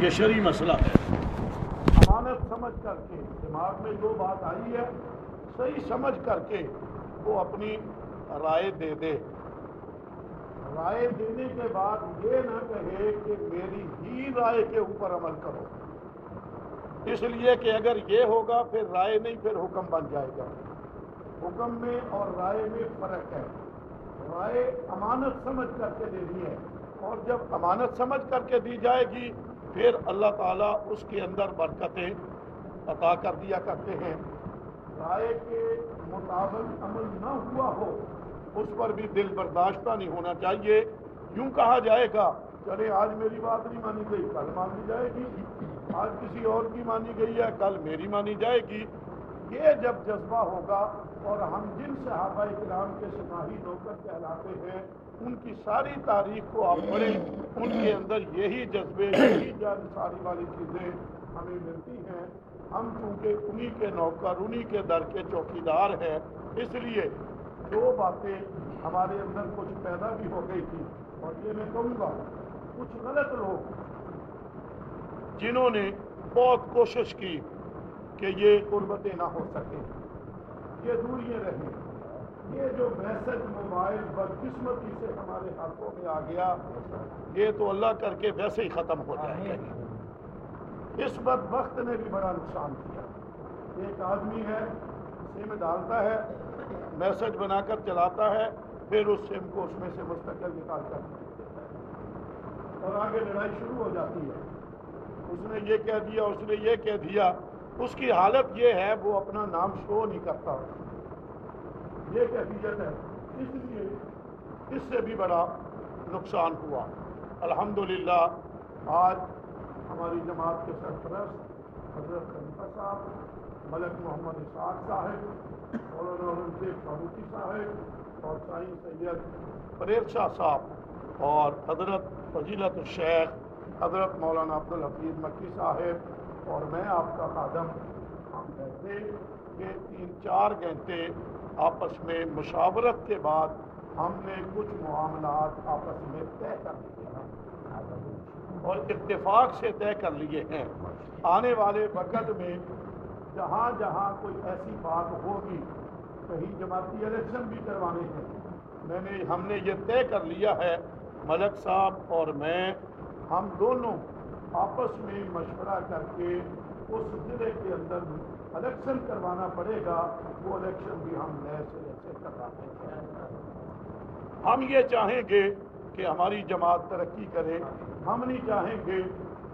یہ شرعی مسئلہ ہے۔ امانت سمجھ کر کے، دماغ میں جو بات آئی ہے، صحیح سمجھ کر کے وہ اپنی رائے دے دے۔ رائے دینے کے بعد یہ نہ کہے کہ میری ہی رائے کے اوپر عمل کرو۔ اس لیے کہ اگر یہ ہوگا، پھر رائے نہیں، پھر حکم بن جائے گا۔ حکم میں اور رائے میں فرق ہے۔ رائے امانت سمجھ کر کے دینی ہے۔ اور جب امانت سمجھ کر کے دی جائے گی پھر اللہ تعالیٰ اس کے اندر برکتیں عطا کر دیا کرتے ہیں۔ رائے کے مطابق عمل نہ ہوا ہو، اس پر بھی دل برداشتہ نہیں ہونا چاہیے۔ یوں کہا جائے گا چلے آج میری بات نہیں مانی گئی، کل مانی جائے گی۔ آج کسی اور کی مانی گئی ہے، کل میری مانی جائے گی۔ یہ جب جذبہ ہوگا اور ہم جن صحابہ کرام کے سپاہی نوکر کہلاتے ہیں، ان کی ساری تاریخ کو آپ پڑھیں، ان کے اندر یہی جذبے، یہی جان ساری والی چیزیں ہمیں ملتی ہیں۔ ہم چونکہ انہی کے نوکر، انہی کے در کے چوکی دار ہیں، اس لیے دو باتیں ہمارے اندر کچھ پیدا بھی ہو گئی تھی اور یہ میں کہوں گا، کچھ غلط لوگ جنہوں نے بہت کوشش کی کہ یہ قربتیں نہ ہو سکیں۔ یہ دوریاں رہیں۔ یہ جو میسج موبائل بدقسمتی سے ہمارے ہاتھوں میں آ گیا، یہ تو اللہ کر کے ویسے ہی ختم ہو جائے گا۔ اس بد وقت نے بھی بڑا نقصان کیا۔ ایک آدمی ہے، سم ڈالتا ہے، میسج بنا کر چلاتا ہے، پھر اس سم کو اس میں سے مستقل نکال کر اور آگے لڑائی شروع ہو جاتی ہے۔ اس نے یہ کہہ دیا، اس نے یہ کہہ دیا۔ اس کی حالت یہ ہے، وہ اپنا نام شو نہیں کرتا۔ یہ کیفیت ہے، اس لیے، اس سے بھی بڑا نقصان ہوا۔ الحمدللہ، آج ہماری جماعت کے سرپرست حضرت خلیفہ صاحب، ملک محمد اسحاق صاحب، مولانا فاروقی صاحب اور سائن سید پریل شاہ صاحب اور حضرت فضیلت الشیخ حضرت مولانا عبدالحفیظ مکی صاحب اور میں آپ کا خادم ہم بیٹھے کہ تین چار گھنٹے آپس میں مشاورت کے بعد ہم نے کچھ معاملات آپس میں طے کر لیے ہیں۔ اور اتفاق سے طے کر لیے ہیں۔ آنے والے وقت میں جہاں جہاں کوئی ایسی بات ہوگی، کہیں جماعتی الیکشن بھی کروانے ہیں۔ میں نے ہم نے یہ طے کر لیا ہے، ملک صاحب اور میں، ہم دونوں آپس میں مشورہ کر کے اس ضلع کے اندر الیکشن کروانا پڑے گا، وہ الیکشن بھی ہم نئے سرے سے کرواتے ہیں۔ ہم یہ چاہیں گے کہ ہماری جماعت ترقی کرے۔ ہم نہیں چاہیں گے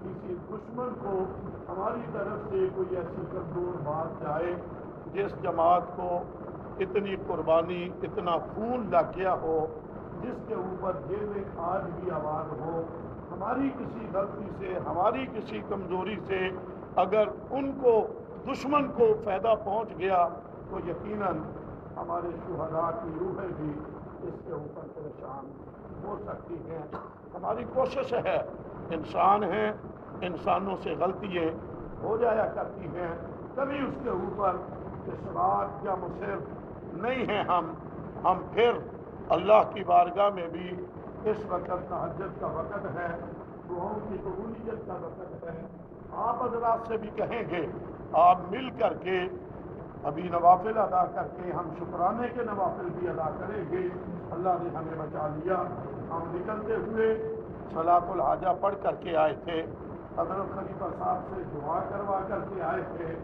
کسی دشمن کو ہماری طرف سے کوئی ایسی کمزور بات جائے جس جماعت کو اتنی قربانی، اتنا خون لگ گیا ہو۔ جس کے اوپر جیل میں آج بھی آواز ہو، ہماری کسی غلطی سے، ہماری کسی کمزوری سے اگر ان کو، دشمن کو فائدہ پہنچ گیا، تو یقیناً ہمارے شہداء کی روحیں بھی اس کے اوپر پریشان ہو سکتی ہیں۔ ہماری کوشش ہے، انسان ہیں، انسانوں سے غلطیاں ہو جایا کرتی ہیں۔ کبھی اس کے اوپر اصلاح یا مصر نہیں ہیں ہم ہم پھر اللہ کی بارگاہ میں بھی اس وقت تحجت کا وقت ہے دعاؤں کی قبولیت کا وقت ہے۔ آپ حضرات سے بھی کہیں گے، آپ مل کر کے ابھی نوافل ادا کر کے ہم شکرانے کے نوافل بھی ادا کریں گے۔ اللہ نے ہمیں بچا لیا۔ ہم نکلتے ہوئے صلاح الحاجہ پڑھ کر کے آئے تھے۔ حضرت خلیفہ صاحب سے دعا کروا کر کے آئے تھے۔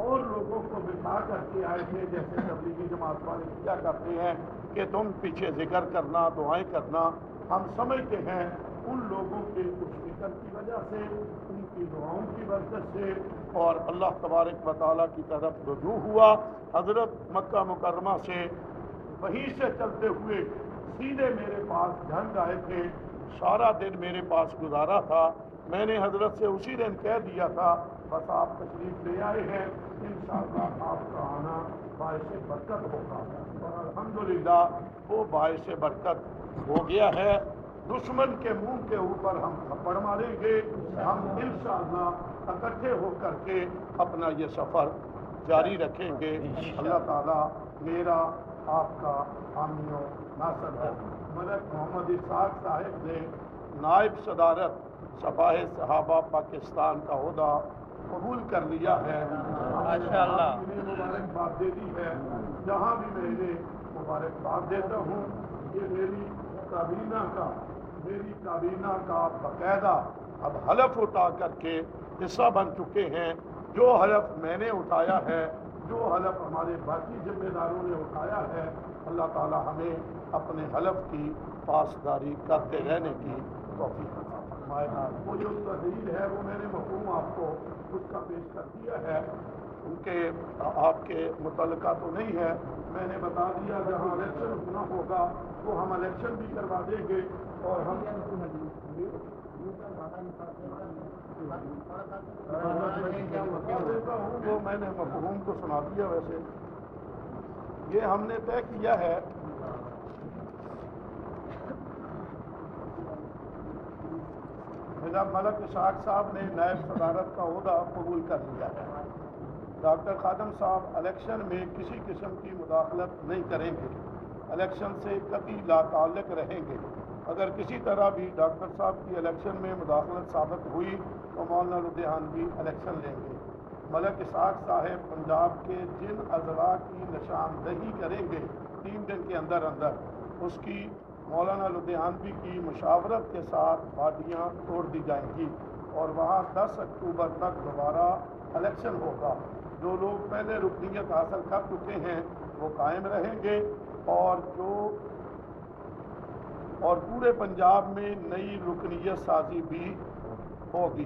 اور لوگوں کو بٹھا کر کے آئے تھے جیسے تبلیغی جماعت والے کیا کرتے ہیں کہ تم پیچھے ذکر کرنا، دعائیں کرنا، ہم سمجھتے ہیں ان لوگوں کے کچھ فکر کی وجہ سے، ان کی دعاؤں کی برکت سے اور اللہ تبارک و تعالیٰ کی طرف رجوع ہوا۔ حضرت مکہ مکرمہ سے وہیں سے چلتے ہوئے سیدھے میرے پاس جھنگ آئے تھے۔ سارا دن میرے پاس گزارا تھا۔ میں نے حضرت سے اسی دن کہہ دیا تھا بس آپ تشریف لے آئے ہیں انشاءاللہ آپ کا آنا باعث برکت ہوگا۔ اور الحمدللہ وہ باعث برکت ہو گیا ہے۔ دشمن کے منہ کے اوپر ہم تھپڑ ماریں گے۔ ہم انشاءاللہ اکٹھے ہو کر کے اپنا یہ سفر جاری رکھیں گے۔ اللہ تعالیٰ میرا آپ کا حامیوں ناصر ہے۔ ملک محمد اسحاق صاحب نے نائب صدارت صفاہ صحابہ پاکستان کا عہدہ قبول کر لیا ہے۔ مبارکباد دے دی ہے۔ جہاں بھی میں نے مبارکباد دیتا ہوں یہ میری کابینہ کا میری کابینہ کا باقاعدہ اب حلف اٹھا کر کے حصہ بن چکے ہیں۔ جو حلف میں نے اٹھایا ہے جو حلف ہمارے باقی ذمہ داروں نے اٹھایا ہے، اللہ تعالی ہمیں اپنے حلف کی پاسداری کرتے رہنے کی توفیق عطا فرمائے۔ وہ جو تحریر ہے، وہ میں نے مفہوم آپ کو اس کا پیش کر دیا ہے۔ ان کے، آپ کے متعلقہ تو نہیں ہے۔ میں نے بتا دیا، جہاں الیکشن ہونا ہوگا، وہ ہم الیکشن بھی کروا دیں گے اور ہم وہ میں نے مفہوم کو سنا دیا ویسے یہ ہم نے طے کیا ہے جناب ملک اشاق صاحب نے نائب صدارت کا عہدہ قبول کر لیا ہے ڈاکٹر خادم صاحب الیکشن میں کسی قسم کی مداخلت نہیں کریں گے۔ الیکشن سے کبھی لا تعلق رہیں گے۔ اگر کسی طرح بھی ڈاکٹر صاحب کی الیکشن میں مداخلت ثابت ہوئی تو مولانا لدھیانوی الیکشن لیں گے۔ ملک اساق صاحب پنجاب کے جن اضلاع کی نشاندہی کریں گے، تین دن کے اندر اندر اس کی مولانا لدھیانوی کی مشاورت کے ساتھ بادیاں توڑ دی جائیں گی اور وہاں دس اکتوبر تک دوبارہ الیکشن ہوگا۔ جو لوگ پہلے رکنیت حاصل کر چکے ہیں وہ قائم رہیں گے اور جو اور پورے پنجاب میں نئی رکنیت سازی بھی ہوگی۔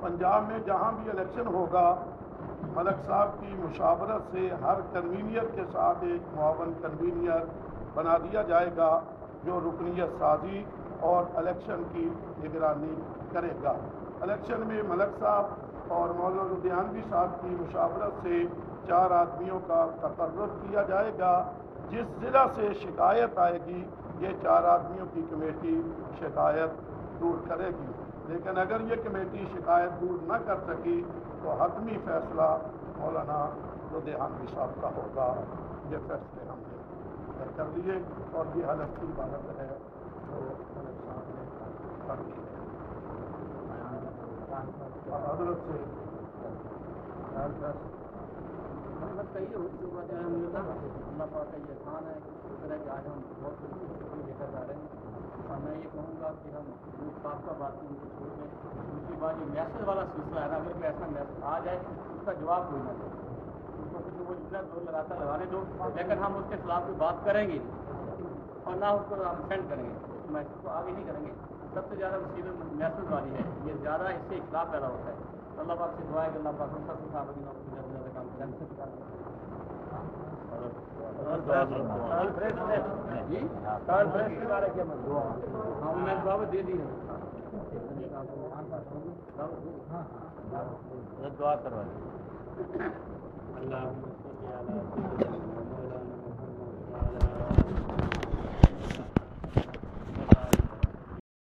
پنجاب میں جہاں بھی الیکشن ہوگا، ملک صاحب کی مشاورت سے ہر کنوینئر کے ساتھ ایک معاون کنوینئر بنا دیا جائے گا، جو رکنیت سازی اور الیکشن کی نگرانی کرے گا۔ الیکشن میں ملک صاحب اور مولانا لدھیانوی صاحب کی مشاورت سے چار آدمیوں کا تقرر کیا جائے گا۔ جس ضلع سے شکایت آئے گی یہ چار آدمیوں کی کمیٹی شکایت دور کرے گی۔ لیکن اگر یہ کمیٹی شکایت دور نہ کر سکی تو حتمی فیصلہ مولانا لدھیانوی صاحب کا ہوگا۔ یہ فیصلے ہم نے کر لیے اور یہ حلف کی بات ہے جو حضرت سے مطلب کئی حکومت جو ہے مجھے اللہ پاک کا یہ احسان ہے اس طرح کہ آج ہم بہت کچھ دیکھا جا رہے ہیں۔ اور میں یہ کہوں گا کہ ہم صاحب کا بات ان کو چھوڑ دیں۔ دوسری بات جو یہ میسج والا سلسلہ ہے نا، اگر کوئی ایسا میسج آ جائے، اس کا جواب کوئی نہ دے۔ اس کو کیونکہ وہ جتنا زور لگاتا لگانے دو۔ لیکن ہم اس کے خلاف کوئی بات کریں گے اور نہ اس کو ہم سینڈ کریں گے۔ میسج کو آگے نہیں کریں گے۔ سب سے زیادہ مصیبت میسج والی ہے، یہ زیادہ اس سے اختلاف پیدا ہوتا ہے۔ اللہ پاک سے دعا ہے کہ اللہ پاک ہم سب کو صاحب کی نوکری کا زیادہ کام کریں سب کا اللہ